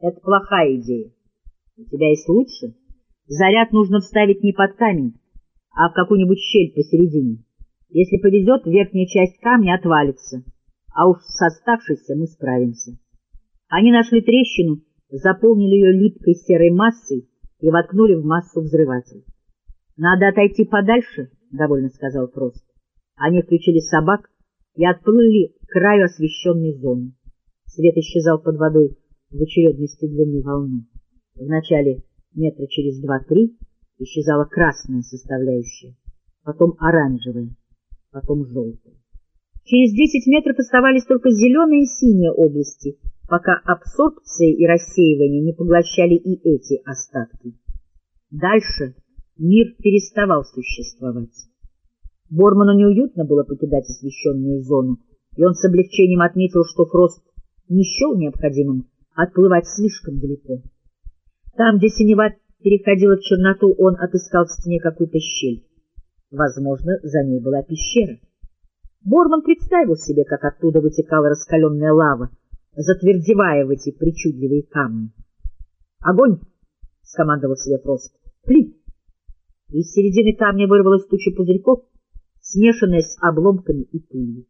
Это плохая идея. У тебя есть лучше? Заряд нужно вставить не под камень, а в какую-нибудь щель посередине. Если повезет, верхняя часть камня отвалится, а уж с оставшейся мы справимся. Они нашли трещину, заполнили ее липкой серой массой и воткнули в массу взрыватель. — Надо отойти подальше, — довольно сказал Фрост. Они включили собак и отплыли к краю освещенной зоны. Свет исчезал под водой в очередности длины волны. Вначале метра через два-три исчезала красная составляющая, потом оранжевая, потом желтая. Через десять метров оставались только зеленые и синие области, пока абсорбция и рассеивание не поглощали и эти остатки. Дальше мир переставал существовать. Борману неуютно было покидать освещенную зону, и он с облегчением отметил, что Фрост не счел необходимым отплывать слишком далеко. Там, где синева переходила в черноту, он отыскал в стене какую-то щель. Возможно, за ней была пещера. Борман представил себе, как оттуда вытекала раскаленная лава, затвердевая в эти причудливые камни. «Огонь!» — скомандовал себе Фрост. «Пли!» Из середины камня вырвалась туча пузырьков, смешанная с обломками и пылью.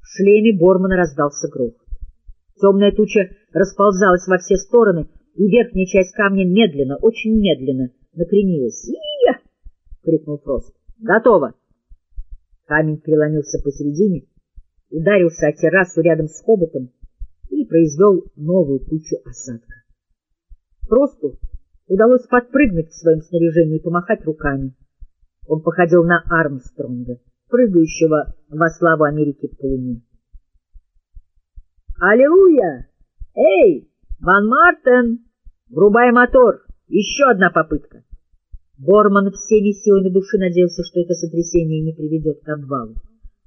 В шлеме Бормана раздался грохот. Темная туча расползалась во все стороны, и верхняя часть камня медленно, очень медленно накренилась. «И-я!» — крикнул Фрост. «Готово!» Камень переломился посередине, ударился о террасу рядом с хоботом и произвел новую тучу осадка. Фросту удалось подпрыгнуть в своем снаряжении и помахать руками. Он походил на Армстронга, прыгающего во славу Америки по луне. «Аллилуйя! Эй, Ван Мартен! Врубай мотор! Еще одна попытка!» Борман всеми силами души надеялся, что это сотрясение не приведет к обвалу.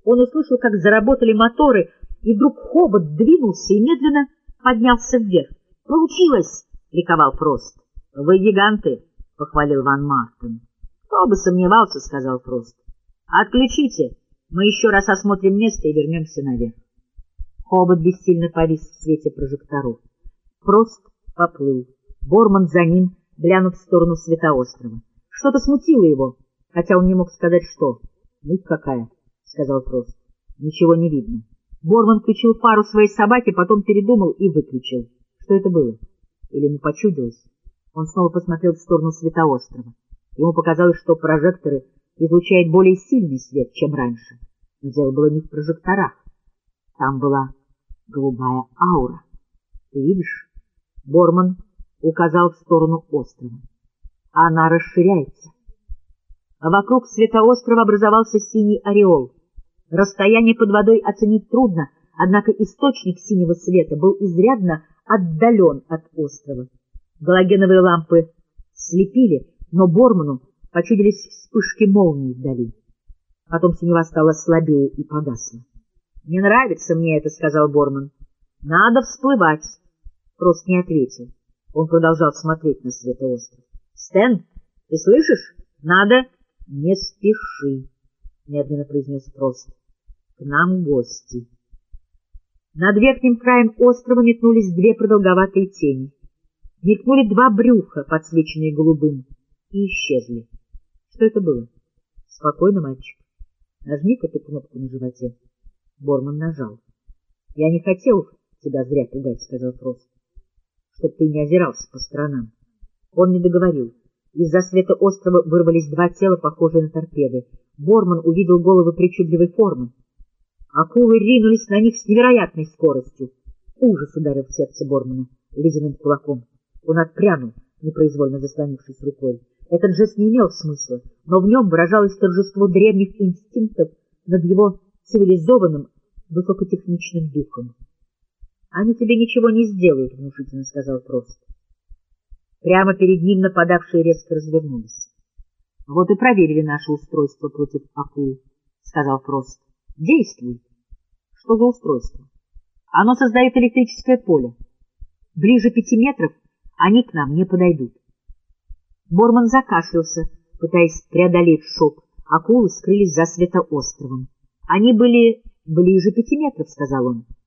Он услышал, как заработали моторы, и вдруг хобот двинулся и медленно поднялся вверх. «Получилось!» — ликовал Фрост. «Вы гиганты!» — похвалил Ван Мартен. «Кто бы сомневался!» — сказал Фрост. «Отключите! Мы еще раз осмотрим место и вернемся наверх». Хобот бессильно повис в свете прожекторов. Фрост поплыл. Борман за ним, глянув в сторону Светоострова. Что-то смутило его, хотя он не мог сказать, что. «Муть какая!» — сказал Фрост. «Ничего не видно». Борман включил фару своей собаки, потом передумал и выключил. Что это было? Или ему почудилось? Он снова посмотрел в сторону Светоострова. Ему показалось, что прожекторы излучают более сильный свет, чем раньше. Но дело было не в прожекторах. Там была голубая аура. Ты видишь? Борман указал в сторону острова. Она расширяется. А вокруг светоострова образовался синий ореол. Расстояние под водой оценить трудно, однако источник синего света был изрядно отдален от острова. Галогеновые лампы слепили, но Борману почудились вспышки молнии вдали. Потом синева стала слабее и погасла. — Не нравится мне это, — сказал Борман. — Надо всплывать. Фрост не ответил. Он продолжал смотреть на светоостров. — Стэн, ты слышишь? Надо... — Не спеши, — медленно произнес Фрост. — К нам гости. Над верхним краем острова метнулись две продолговатые тени. Мелькнули два брюха, подсвеченные голубым, и исчезли. Что это было? — Спокойно, мальчик. Нажми-ка эту кнопку на животе. Борман нажал. — Я не хотел тебя зря пугать, — сказал Фрост, — чтоб ты не озирался по сторонам. Он не договорил. Из-за света острова вырвались два тела, похожие на торпеды. Борман увидел головы причудливой формы. Акулы ринулись на них с невероятной скоростью. Ужас ударил в сердце Бормана ледяным кулаком. Он отпрянул, непроизвольно заслонившись рукой. Этот жест не имел смысла, но в нем выражалось торжество древних инстинктов над его цивилизованным, высокотехничным духом. — Они тебе ничего не сделают, — внушительно сказал Прост. Прямо перед ним нападавшие резко развернулись. — Вот и проверили наше устройство против акул, — сказал Прост. — Действуй. — Что за устройство? — Оно создает электрическое поле. Ближе пяти метров они к нам не подойдут. Борман закашлялся, пытаясь преодолеть шок. Акулы скрылись за светоостровом. Они были ближе пяти метров, — сказал он.